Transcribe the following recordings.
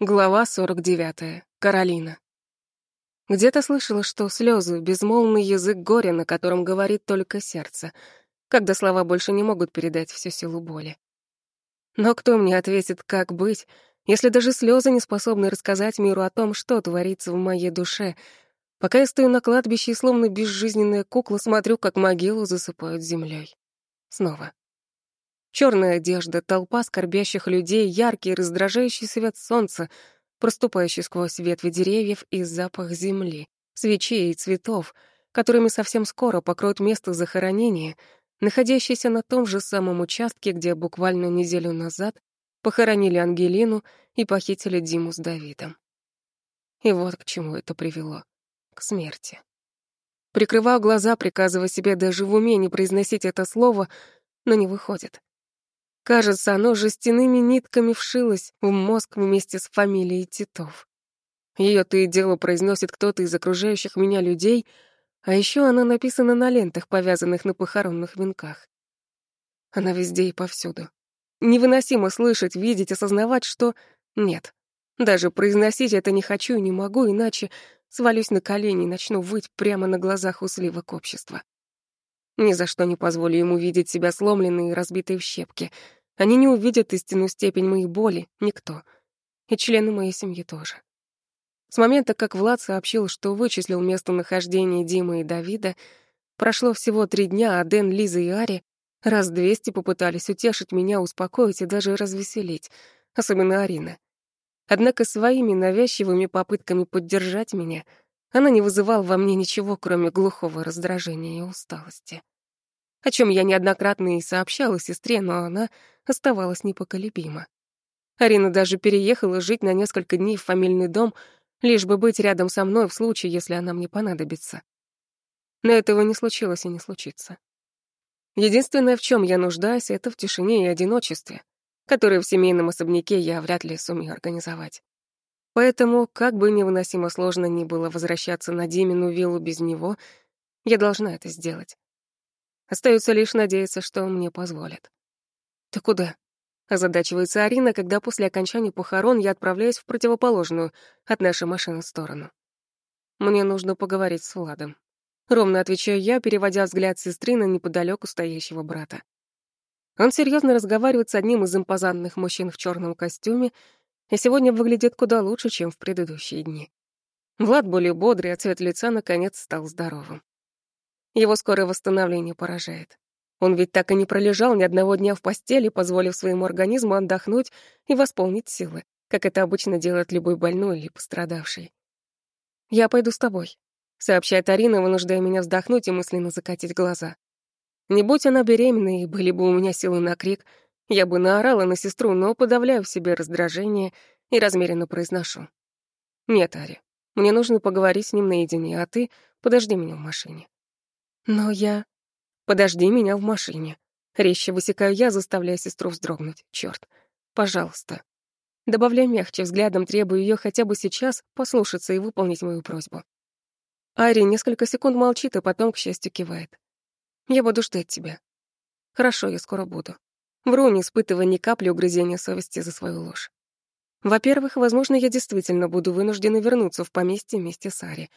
Глава 49. Каролина. Где-то слышала, что слезы — безмолвный язык горя, на котором говорит только сердце, когда слова больше не могут передать всю силу боли. Но кто мне ответит, как быть, если даже слезы не способны рассказать миру о том, что творится в моей душе, пока я стою на кладбище и словно безжизненная кукла смотрю, как могилу засыпают землей. Снова. Черная одежда, толпа скорбящих людей, яркий раздражающий свет солнца, проступающий сквозь ветви деревьев и запах земли, свечей и цветов, которыми совсем скоро покроют место захоронения, находящееся на том же самом участке, где буквально неделю назад похоронили Ангелину и похитили Диму с Давидом. И вот к чему это привело. К смерти. Прикрываю глаза, приказывая себе даже в уме не произносить это слово, но не выходит. Кажется, оно жестяными нитками вшилось в мозг вместе с фамилией Титов. Ее то и дело произносит кто-то из окружающих меня людей, а еще она написана на лентах, повязанных на похоронных венках. Она везде и повсюду. Невыносимо слышать, видеть, осознавать, что нет. Даже произносить это не хочу и не могу, иначе свалюсь на колени и начну выть прямо на глазах у сливок общества. Ни за что не позволю ему видеть себя сломленной и разбитой в щепки. Они не увидят истинную степень моей боли, никто. И члены моей семьи тоже. С момента, как Влад сообщил, что вычислил местонахождение Димы и Давида, прошло всего три дня, а Дэн, Лиза и Ари раз двести попытались утешить меня, успокоить и даже развеселить, особенно Арина. Однако своими навязчивыми попытками поддержать меня — она не вызывала во мне ничего, кроме глухого раздражения и усталости. О чем я неоднократно и сообщала сестре, но она оставалась непоколебима. Арина даже переехала жить на несколько дней в фамильный дом, лишь бы быть рядом со мной в случае, если она мне понадобится. Но этого не случилось и не случится. Единственное, в чем я нуждаюсь, это в тишине и одиночестве, которые в семейном особняке я вряд ли сумею организовать. Поэтому, как бы невыносимо сложно ни было возвращаться на Димину виллу без него, я должна это сделать. Остается лишь надеяться, что мне позволят. «Ты куда?» — озадачивается Арина, когда после окончания похорон я отправляюсь в противоположную от нашей машины сторону. «Мне нужно поговорить с Владом». Ровно отвечаю я, переводя взгляд сестры на неподалеку стоящего брата. Он серьезно разговаривает с одним из импозантных мужчин в черном костюме и сегодня выглядит куда лучше, чем в предыдущие дни. Влад более бодрый, а цвет лица наконец стал здоровым. Его скорое восстановление поражает. Он ведь так и не пролежал ни одного дня в постели, позволив своему организму отдохнуть и восполнить силы, как это обычно делает любой больной или пострадавший. «Я пойду с тобой», — сообщает Арина, вынуждая меня вздохнуть и мысленно закатить глаза. Не будь она беременной, были бы у меня силы на крик — я бы наорала на сестру, но подавляю в себе раздражение и размеренно произношу. «Нет, Ари, мне нужно поговорить с ним наедине, а ты подожди меня в машине». «Но я...» «Подожди меня в машине». Резче высекаю я, заставляя сестру вздрогнуть. Чёрт. Пожалуйста. Добавляя мягче, взглядом требую её хотя бы сейчас послушаться и выполнить мою просьбу. Ари несколько секунд молчит, а потом, к счастью, кивает. «Я буду ждать тебя». «Хорошо, я скоро буду». Вру, не испытывая ни капли угрызения совести за свою ложь. Во-первых, возможно, я действительно буду вынуждена вернуться в поместье вместе с Ари.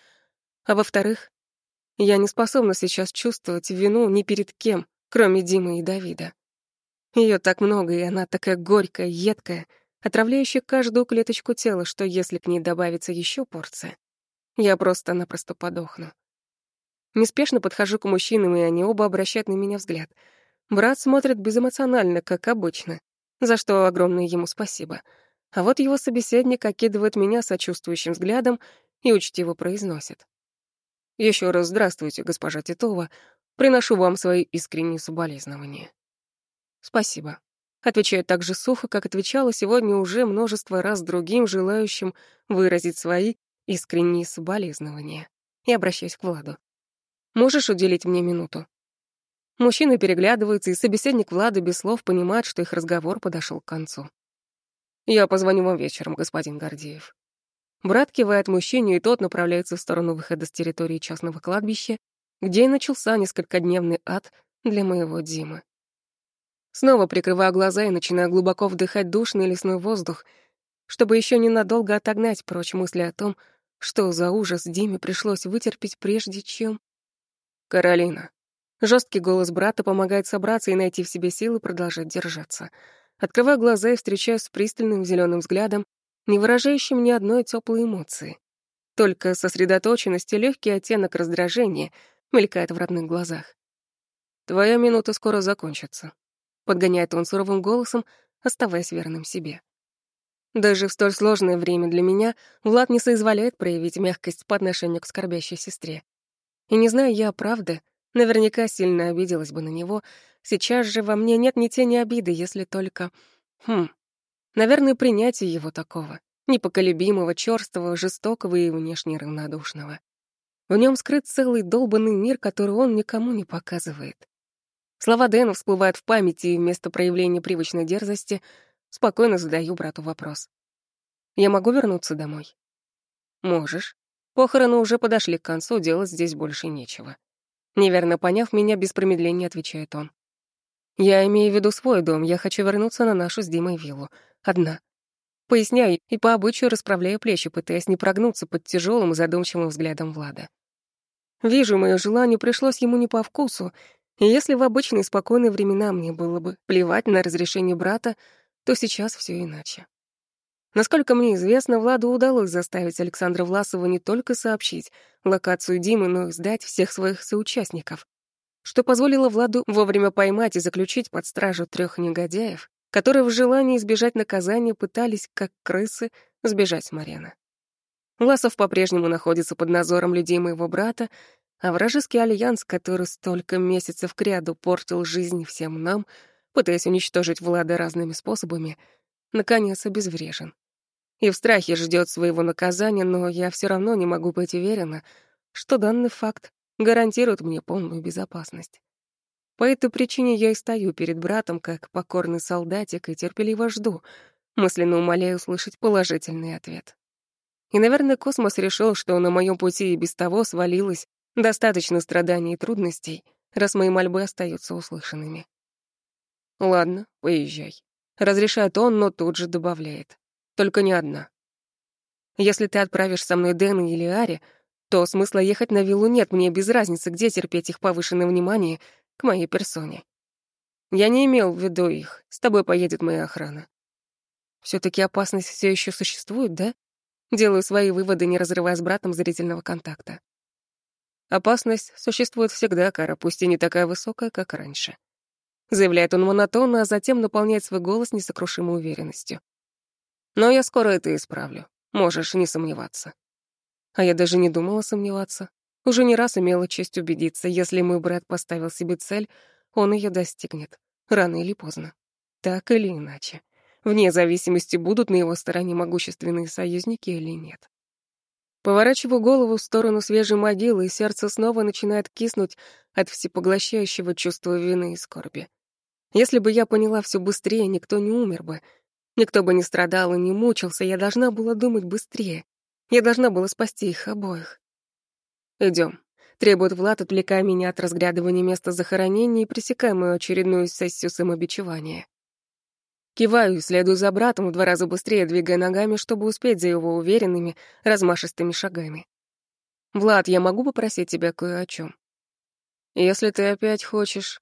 А во-вторых, я не способна сейчас чувствовать вину ни перед кем, кроме Димы и Давида. Ее так много, и она такая горькая, едкая, отравляющая каждую клеточку тела, что если к ней добавится еще порция, я просто-напросто подохну. Неспешно подхожу к мужчинам, и они оба обращают на меня взгляд — Брат смотрит безэмоционально, как обычно, за что огромное ему спасибо. А вот его собеседник окидывает меня сочувствующим взглядом и учтиво произносит. Еще раз здравствуйте, госпожа Титова. Приношу вам свои искренние соболезнования». «Спасибо», — отвечаю так же сухо, как отвечала сегодня уже множество раз другим, желающим выразить свои искренние соболезнования. И обращаюсь к Владу. «Можешь уделить мне минуту?» Мужчины переглядываются, и собеседник Влада без слов понимает, что их разговор подошел к концу. «Я позвоню вам вечером, господин Гордеев». Брат кивает мужчине, и тот направляется в сторону выхода с территории частного кладбища, где и начался несколькодневный ад для моего Димы. Снова прикрываю глаза и начинаю глубоко вдыхать душный лесной воздух, чтобы еще ненадолго отогнать прочь мысли о том, что за ужас Диме пришлось вытерпеть прежде чем... «Каролина». Жесткий голос брата помогает собраться и найти в себе силы продолжать держаться. Открываю глаза и встречаюсь с пристальным зеленым взглядом, не выражающим ни одной теплой эмоции. Только сосредоточенность и легкий оттенок раздражения мелькает в родных глазах. «Твоя минута скоро закончится», — подгоняет он суровым голосом, оставаясь верным себе. Даже в столь сложное время для меня Влад не соизволяет проявить мягкость по отношению к скорбящей сестре. И не знаю я, правда, наверняка сильно обиделась бы на него. Сейчас же во мне нет ни тени обиды, если только... Хм... Наверное, принятие его такого, непоколебимого, чёрствого, жестокого и внешне равнодушного. В нем скрыт целый долбанный мир, который он никому не показывает. Слова Дэна всплывают в памяти, и вместо проявления привычной дерзости спокойно задаю брату вопрос. «Я могу вернуться домой?» «Можешь. Похороны уже подошли к концу, делать здесь больше нечего». Неверно поняв меня, без промедления отвечает он. «Я имею в виду свой дом, я хочу вернуться на нашу с Димой виллу. Одна». Поясняю и по обычаю расправляю плечи, пытаясь не прогнуться под тяжелым и задумчивым взглядом Влада. Вижу, мое желание пришлось ему не по вкусу, и если в обычные спокойные времена мне было бы плевать на разрешение брата, то сейчас все иначе. Насколько мне известно, Владу удалось заставить Александра Власова не только сообщить локацию Димы, но и сдать всех своих соучастников, что позволило Владу вовремя поймать и заключить под стражу трех негодяев, которые в желании избежать наказания пытались, как крысы, сбежать с Марена. Власов по-прежнему находится под надзором людей моего брата, а вражеский альянс, который столько месяцев кряду портил жизнь всем нам, пытаясь уничтожить Влада разными способами, наконец обезврежен. И в страхе ждет своего наказания, но я все равно не могу быть уверена, что данный факт гарантирует мне полную безопасность. По этой причине я и стою перед братом, как покорный солдатик, и терпеливо жду, мысленно умоляю услышать положительный ответ. И, наверное, космос решил, что на моем пути и без того свалилось Достаточно страданий и трудностей, раз мои мольбы остаются услышанными. Ладно, поезжай. Разрешает он, но тут же добавляет. Только не одна. Если ты отправишь со мной Дэна или Ари, то смысла ехать на виллу нет, мне без разницы, где терпеть их повышенное внимание к моей персоне. Я не имел в виду их, с тобой поедет моя охрана. все таки опасность все еще существует, да? Делаю свои выводы, не разрывая с братом зрительного контакта. Опасность существует всегда, Кара, пусть и не такая высокая, как раньше. Заявляет он монотонно, а затем наполняет свой голос несокрушимой уверенностью. Но я скоро это исправлю. Можешь не сомневаться. А я даже не думала сомневаться. Уже не раз имела честь убедиться, если мой брат поставил себе цель, он ее достигнет. Рано или поздно. Так или иначе. Вне зависимости, будут на его стороне могущественные союзники или нет. Поворачиваю голову в сторону свежей могилы, и сердце снова начинает киснуть от всепоглощающего чувства вины и скорби. Если бы я поняла все быстрее, никто не умер бы. Никто бы не страдал и не мучился, я должна была думать быстрее. Я должна была спасти их обоих. Идем, требует Влад, отвлекая меня от разглядывания места захоронения и пресекая мою очередную сессию самобичевания. Киваю и следую за братом в два раза быстрее, двигая ногами, чтобы успеть за его уверенными, размашистыми шагами. «Влад, я могу попросить тебя кое о чем? «Если ты опять хочешь...»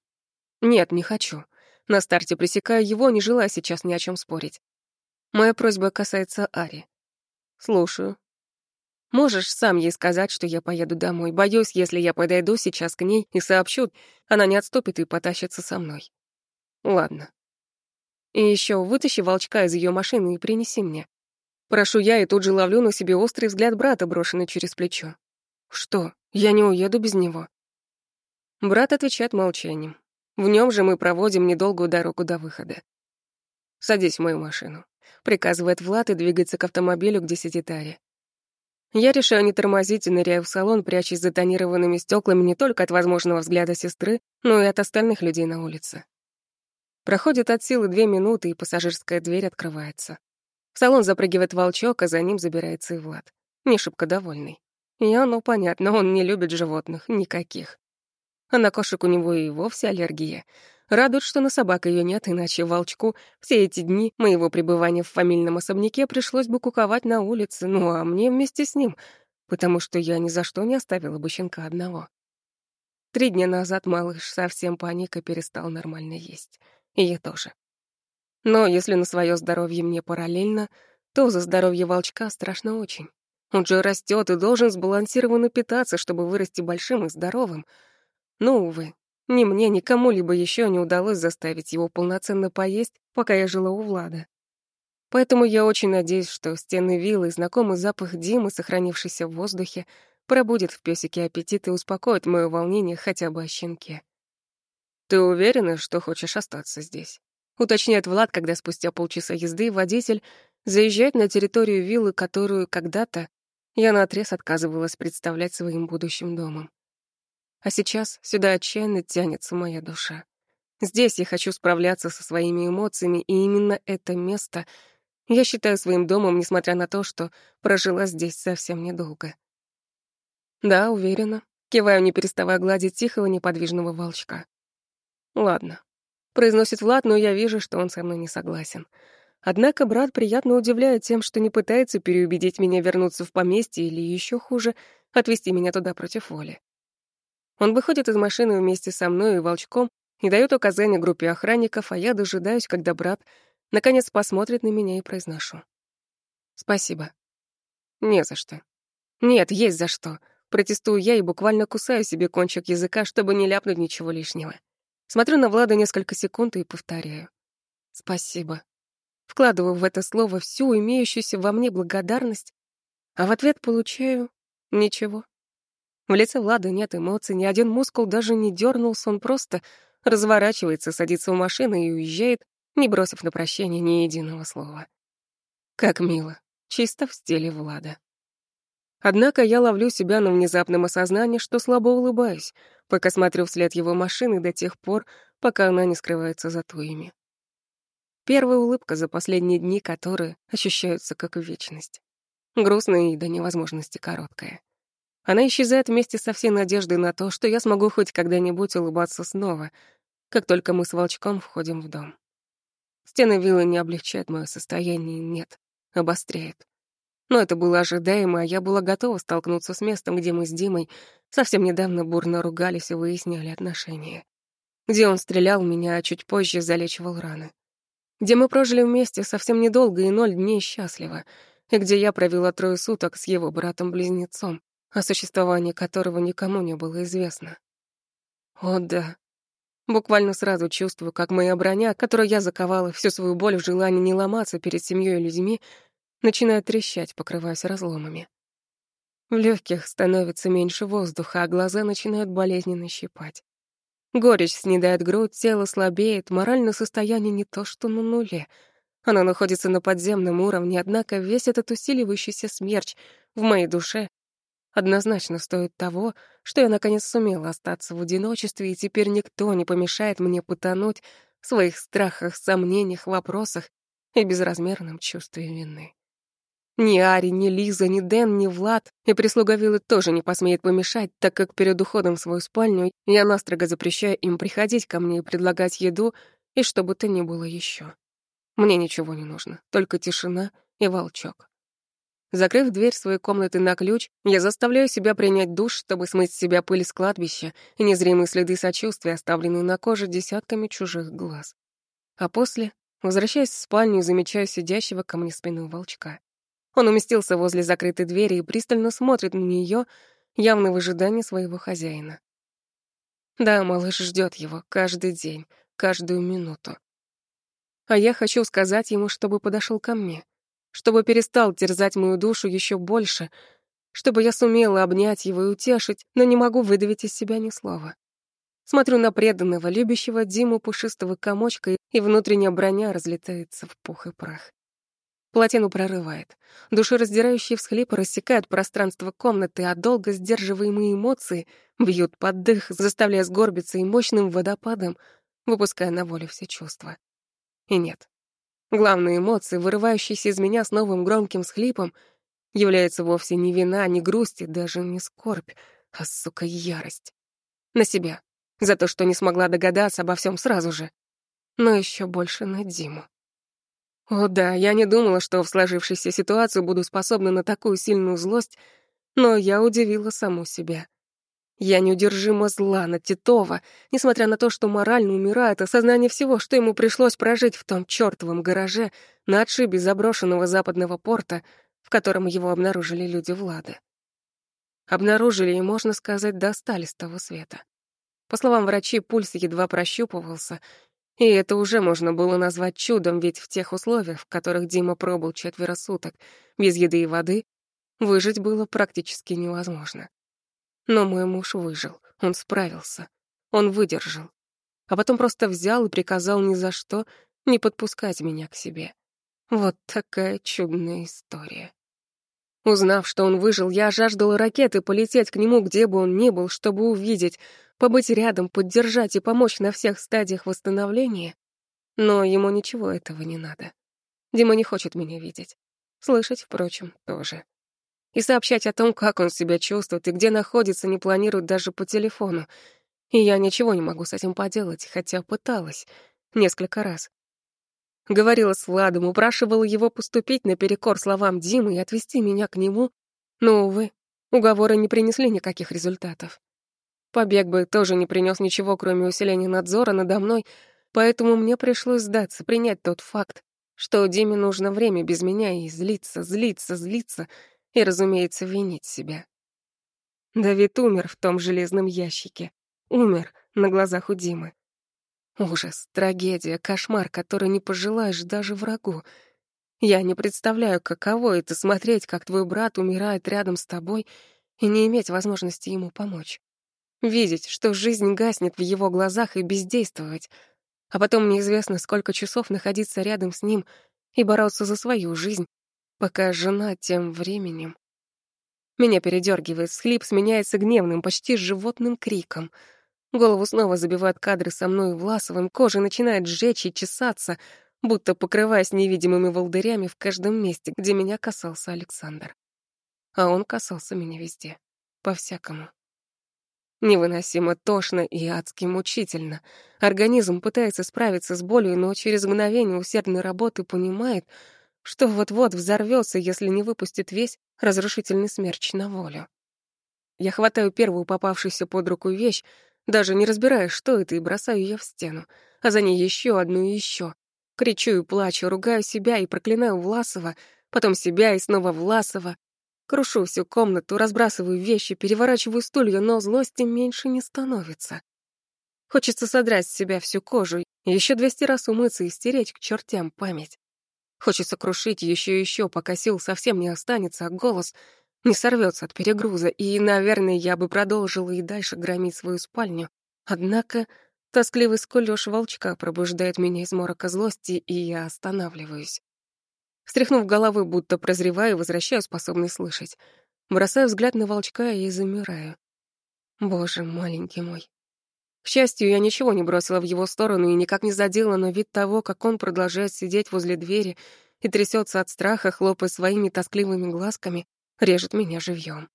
«Нет, не хочу. На старте пресекаю его, не желая сейчас ни о чем спорить. Моя просьба касается Ари. Слушаю. Можешь сам ей сказать, что я поеду домой. Боюсь, если я подойду сейчас к ней и сообщу, она не отступит и потащится со мной. Ладно. И еще вытащи волчка из ее машины и принеси мне. Прошу я и тут же ловлю на себе острый взгляд брата, брошенный через плечо. Что, я не уеду без него? Брат отвечает молчанием. В нем же мы проводим недолгую дорогу до выхода. «Садись в мою машину», — приказывает Влад и двигается к автомобилю, где сидит Ари. Я решаю не тормозить и ныряю в салон, прячась за тонированными стеклами не только от возможного взгляда сестры, но и от остальных людей на улице. Проходит от силы две минуты, и пассажирская дверь открывается. В салон запрыгивает волчок, а за ним забирается и Влад. Не шибко довольный. И оно понятно, он не любит животных, никаких. А на кошек у него и вовсе аллергия. Радует, что на собак ее нет, иначе волчку все эти дни моего пребывания в фамильном особняке пришлось бы куковать на улице, ну а мне вместе с ним, потому что я ни за что не оставила бы щенка одного. Три дня назад малыш совсем паника перестал нормально есть. И я тоже. Но если на свое здоровье мне параллельно, то за здоровье волчка страшно очень. Он же растет и должен сбалансированно питаться, чтобы вырасти большим и здоровым. Но, увы, ни мне, ни кому-либо еще не удалось заставить его полноценно поесть, пока я жила у Влада. Поэтому я очень надеюсь, что стены виллы, знакомый запах Димы, сохранившийся в воздухе, пробудет в пёсике аппетит и успокоит моё волнение хотя бы о щенке. «Ты уверена, что хочешь остаться здесь?» — уточняет Влад, когда спустя полчаса езды водитель заезжает на территорию виллы, которую когда-то я наотрез отказывалась представлять своим будущим домом. А сейчас сюда отчаянно тянется моя душа. Здесь я хочу справляться со своими эмоциями, и именно это место я считаю своим домом, несмотря на то, что прожила здесь совсем недолго. Да, уверена. Киваю, не переставая гладить тихого, неподвижного волчка. Ладно. Произносит Влад, но я вижу, что он со мной не согласен. Однако брат приятно удивляет тем, что не пытается переубедить меня вернуться в поместье или еще хуже, отвести меня туда против воли. Он выходит из машины вместе со мной и волчком и дает указания группе охранников, а я дожидаюсь, когда брат наконец посмотрит на меня и произношу. Спасибо. Не за что. Нет, есть за что. Протестую я и буквально кусаю себе кончик языка, чтобы не ляпнуть ничего лишнего. Смотрю на Влада несколько секунд и повторяю. Спасибо. Вкладываю в это слово всю имеющуюся во мне благодарность, а в ответ получаю ничего. В лице Влада нет эмоций, ни один мускул даже не дернулся, он просто разворачивается, садится в машину и уезжает, не бросив на прощание ни единого слова. Как мило, чисто в стиле Влада. Однако я ловлю себя на внезапном осознании, что слабо улыбаюсь, пока смотрю вслед его машины до тех пор, пока она не скрывается за туями. Первая улыбка за последние дни, которые ощущаются как вечность. Грустная и до невозможности короткая. Она исчезает вместе со всей надеждой на то, что я смогу хоть когда-нибудь улыбаться снова, как только мы с волчком входим в дом. Стены виллы не облегчают мое состояние, нет, обостряют. Но это было ожидаемо, а я была готова столкнуться с местом, где мы с Димой совсем недавно бурно ругались и выясняли отношения. Где он стрелял меня, а чуть позже залечивал раны. Где мы прожили вместе совсем недолго и ноль дней счастливо, и где я провела трое суток с его братом-близнецом, о существовании которого никому не было известно. О да. Буквально сразу чувствую, как моя броня, которой я заковала всю свою боль в желании не ломаться перед семьей и людьми, начинаю трещать, покрываясь разломами. В легких становится меньше воздуха, а глаза начинают болезненно щипать. Горечь снедает грудь, тело слабеет, моральное состояние не то что на нуле. Оно находится на подземном уровне, однако весь этот усиливающийся смерч в моей душе однозначно стоит того, что я наконец сумела остаться в одиночестве, и теперь никто не помешает мне потонуть в своих страхах, сомнениях, вопросах и безразмерном чувстве вины. Ни Ари, ни Лиза, ни Дэн, ни Влад и прислуга виллы тоже не посмеет помешать, так как перед уходом в свою спальню я настрого запрещаю им приходить ко мне и предлагать еду и что бы то ни было еще. Мне ничего не нужно, только тишина и волчок. Закрыв дверь своей комнаты на ключ, я заставляю себя принять душ, чтобы смыть с себя пыль с кладбища и незримые следы сочувствия, оставленные на коже десятками чужих глаз. А после, возвращаясь в спальню, замечаю сидящего ко мне спину волчка. Он уместился возле закрытой двери и пристально смотрит на нее, явно в ожидании своего хозяина. Да, малыш ждет его каждый день, каждую минуту. А я хочу сказать ему, чтобы подошел ко мне, чтобы перестал терзать мою душу еще больше, чтобы я сумела обнять его и утешить, но не могу выдавить из себя ни слова. Смотрю на преданного, любящего Диму пушистого комочка, и внутренняя броня разлетается в пух и прах. Плотину прорывает. Душераздирающие всхлипы рассекают пространство комнаты, а долго сдерживаемые эмоции бьют под дых, заставляя сгорбиться и мощным водопадом, выпуская на волю все чувства. И нет. Главные эмоции, вырывающиеся из меня с новым громким схлипом, являются вовсе не вина, не грусть и даже не скорбь, а, сука, ярость. На себя. За то, что не смогла догадаться обо всем сразу же. Но еще больше на Диму. О да, я не думала, что в сложившейся ситуации буду способна на такую сильную злость, но я удивила саму себя. Я неудержимо зла на Титова, несмотря на то, что морально умирает осознание всего, что ему пришлось прожить в том чёртовом гараже на отшибе заброшенного западного порта, в котором его обнаружили люди Влада. Обнаружили и, можно сказать, достали с того света. По словам врачей, пульс едва прощупывался, и это уже можно было назвать чудом, ведь в тех условиях, в которых Дима пробыл четверо суток, без еды и воды, выжить было практически невозможно. Но мой муж выжил, он справился, он выдержал. А потом просто взял и приказал ни за что не подпускать меня к себе. Вот такая чудная история. Узнав, что он выжил, я жаждала ракеты полететь к нему, где бы он ни был, чтобы увидеть, побыть рядом, поддержать и помочь на всех стадиях восстановления. Но ему ничего этого не надо. Дима не хочет меня видеть. Слышать, впрочем, тоже и сообщать о том, как он себя чувствует и где находится, не планирует даже по телефону. И я ничего не могу с этим поделать, хотя пыталась несколько раз. Говорила с Владом, упрашивала его поступить наперекор словам Димы и отвести меня к нему, но, увы, уговоры не принесли никаких результатов. Побег бы тоже не принес ничего, кроме усиления надзора надо мной, поэтому мне пришлось сдаться, принять тот факт, что Диме нужно время без меня и злиться, злиться, злиться — и, разумеется, винить себя. Давид умер в том железном ящике. Умер на глазах у Димы. Ужас, трагедия, кошмар, который не пожелаешь даже врагу. Я не представляю, каково это смотреть, как твой брат умирает рядом с тобой и не иметь возможности ему помочь. Видеть, что жизнь гаснет в его глазах и бездействовать, а потом неизвестно, сколько часов находиться рядом с ним и бороться за свою жизнь, пока жена тем временем... Меня передергивает, схлип сменяется гневным, почти животным криком. Голову снова забивают кадры со мной и Власовым, кожа начинает сжечь и чесаться, будто покрываясь невидимыми волдырями в каждом месте, где меня касался Александр. А он касался меня везде, по-всякому. Невыносимо тошно и адски мучительно. Организм пытается справиться с болью, но через мгновение усердной работы понимает — что вот-вот взорвется, если не выпустит весь разрушительный смерч на волю. Я хватаю первую попавшуюся под руку вещь, даже не разбирая, что это, и бросаю ее в стену, а за ней еще одну и еще. Кричу и плачу, ругаю себя и проклинаю Власова, потом себя и снова Власова. Крушу всю комнату, разбрасываю вещи, переворачиваю стулья, но злости меньше не становится. Хочется содрать с себя всю кожу, еще двести раз умыться и стереть к чертям память. Хочется крушить еще и еще, пока сил совсем не останется, а голос не сорвется от перегруза, и, наверное, я бы продолжила и дальше громить свою спальню. Однако тоскливый скулёж волчка пробуждает меня из морока злости, и я останавливаюсь. Встряхнув головой, будто прозреваю, возвращаю способность слышать. Бросаю взгляд на волчка и замираю. Боже, маленький мой. К счастью, я ничего не бросила в его сторону и никак не задела, но вид того, как он продолжает сидеть возле двери и трясется от страха, хлопая своими тоскливыми глазками, режет меня живьем.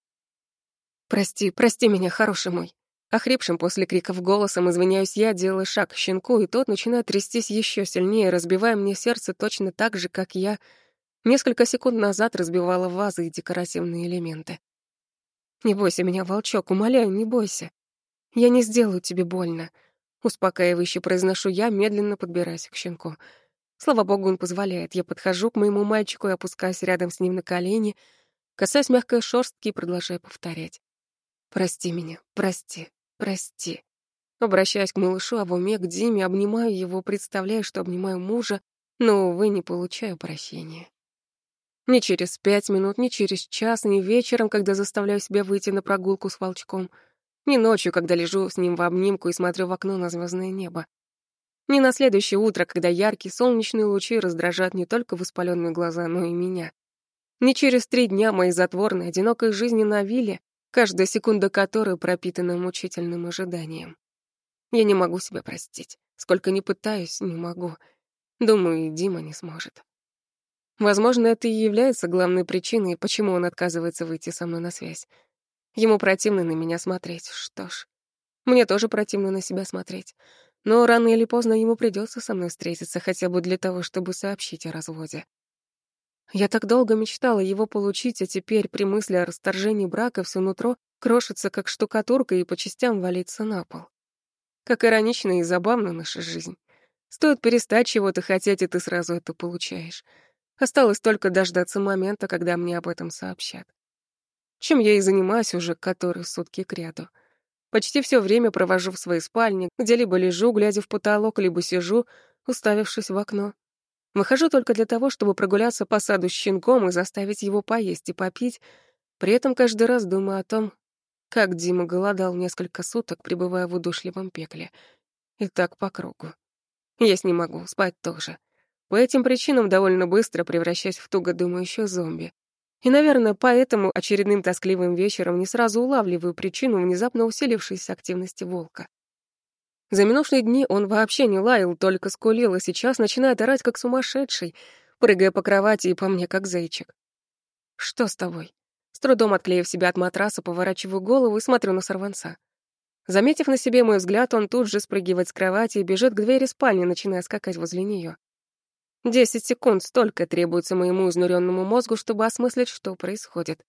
«Прости, прости меня, хороший мой». Охрипшим после криков голосом извиняюсь я, делая шаг к щенку, и тот начинает трястись еще сильнее, разбивая мне сердце точно так же, как я несколько секунд назад разбивала вазы и декоративные элементы. «Не бойся меня, волчок, умоляю, не бойся. Я не сделаю тебе больно. Успокаивающе произношу я, медленно подбираясь к щенку. Слава богу, он позволяет. Я подхожу к моему мальчику и опускаюсь рядом с ним на колени, касаясь мягкой шерстки и продолжаю повторять. «Прости меня, прости, прости». Обращаясь к малышу, а в уме к Диме, обнимаю его, представляю, что обнимаю мужа, но, увы, не получаю прощения. Ни через пять минут, ни через час, ни вечером, когда заставляю себя выйти на прогулку с волчком — ни ночью, когда лежу с ним в обнимку и смотрю в окно на звездное небо. Ни на следующее утро, когда яркие солнечные лучи раздражают не только воспаленные глаза, но и меня. Ни через три дня моей затворной, одинокой жизни на вилле, каждая секунда которой пропитана мучительным ожиданием. Я не могу себя простить. Сколько ни пытаюсь, не могу. Думаю, Дима не сможет. Возможно, это и является главной причиной, почему он отказывается выйти со мной на связь. Ему противно на меня смотреть. Что ж, Мне тоже противно на себя смотреть. Но рано или поздно ему придется со мной встретиться, хотя бы для того, чтобы сообщить о разводе. Я так долго мечтала его получить, а теперь при мысли о расторжении брака все нутро крошится, как штукатурка, и по частям валится на пол. Как иронично и забавно наша жизнь. Стоит перестать чего-то хотеть, и ты сразу это получаешь. Осталось только дождаться момента, когда мне об этом сообщат. Чем я и занимаюсь уже которые сутки кряду. Почти все время провожу в своей спальне, где либо лежу, глядя в потолок, либо сижу, уставившись в окно. Выхожу только для того, чтобы прогуляться по саду с щенком и заставить его поесть и попить, при этом каждый раз думаю о том, как Дима голодал несколько суток, пребывая в удушливом пекле. И так по кругу. Есть не могу, спать тоже. По этим причинам довольно быстро превращаюсь в туго думающую зомби. И, наверное, поэтому очередным тоскливым вечером не сразу улавливаю причину внезапно усилившейся активности волка. За минувшие дни он вообще не лаял, только скулил, и сейчас начинает орать как сумасшедший, прыгая по кровати и по мне как зайчик. «Что с тобой?» С трудом отклеив себя от матраса, поворачиваю голову и смотрю на сорванца. Заметив на себе мой взгляд, он тут же спрыгивает с кровати и бежит к двери спальни, начиная скакать возле нее. Десять секунд столько требуется моему изнуренному мозгу, чтобы осмыслить, что происходит.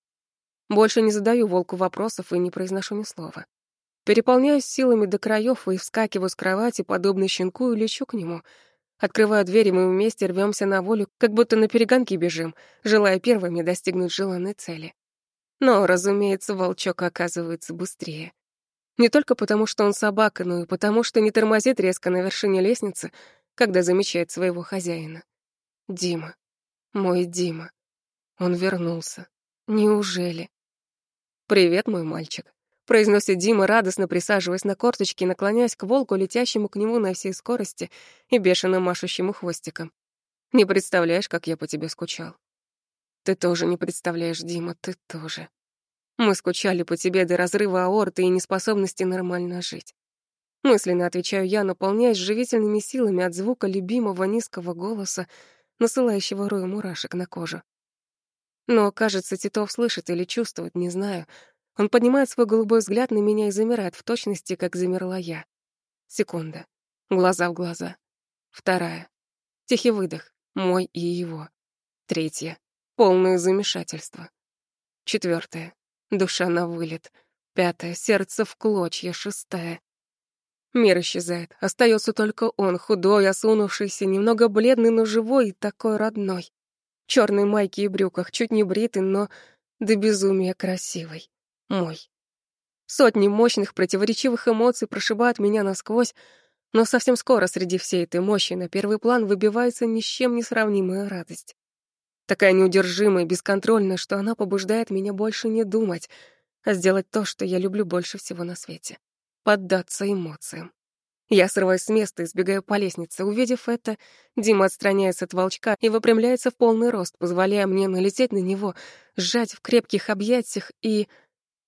Больше не задаю волку вопросов и не произношу ни слова. Переполняюсь силами до краев и вскакиваю с кровати, подобно щенку, и лечу к нему. Открываю дверь, и мы вместе рвемся на волю, как будто на перегонки бежим, желая первыми достигнуть желанной цели. Но, разумеется, волчок оказывается быстрее. Не только потому, что он собака, но и потому, что не тормозит резко на вершине лестницы, когда замечает своего хозяина. Дима. Мой Дима. Он вернулся. Неужели? «Привет, мой мальчик», — произносит Дима, радостно присаживаясь на корточки и наклоняясь к волку, летящему к нему на всей скорости и бешено машущему хвостиком. «Не представляешь, как я по тебе скучал». Ты тоже не представляешь, Дима, ты тоже. Мы скучали по тебе до разрыва аорты и неспособности нормально жить. Мысленно отвечаю я, наполняясь живительными силами от звука любимого низкого голоса, насылающего рой мурашек на кожу. Но, кажется, Титов слышит или чувствует, не знаю. Он поднимает свой голубой взгляд на меня и замирает в точности, как замерла я. Секунда. Глаза в глаза. Вторая. Тихий выдох. Мой и его. Третья. Полное замешательство. Четвертое. Душа на вылет. Пятое. Сердце в клочья. Шестая. Мир исчезает. Остается только он, худой, осунувшийся, немного бледный, но живой и такой родной. Черной майке и брюках, чуть не бритый, но до безумия красивый. Мой. Сотни мощных противоречивых эмоций прошибают меня насквозь, но совсем скоро среди всей этой мощи на первый план выбивается ни с чем не сравнимая радость. Такая неудержимая, бесконтрольная, что она побуждает меня больше не думать, а сделать то, что я люблю больше всего на свете. Поддаться эмоциям. Я срываюсь с места и сбегаю по лестнице. Увидев это, Дима отстраняется от волчка и выпрямляется в полный рост, позволяя мне налететь на него, сжать в крепких объятиях и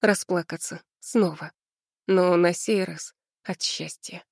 расплакаться снова. Но на сей раз от счастья.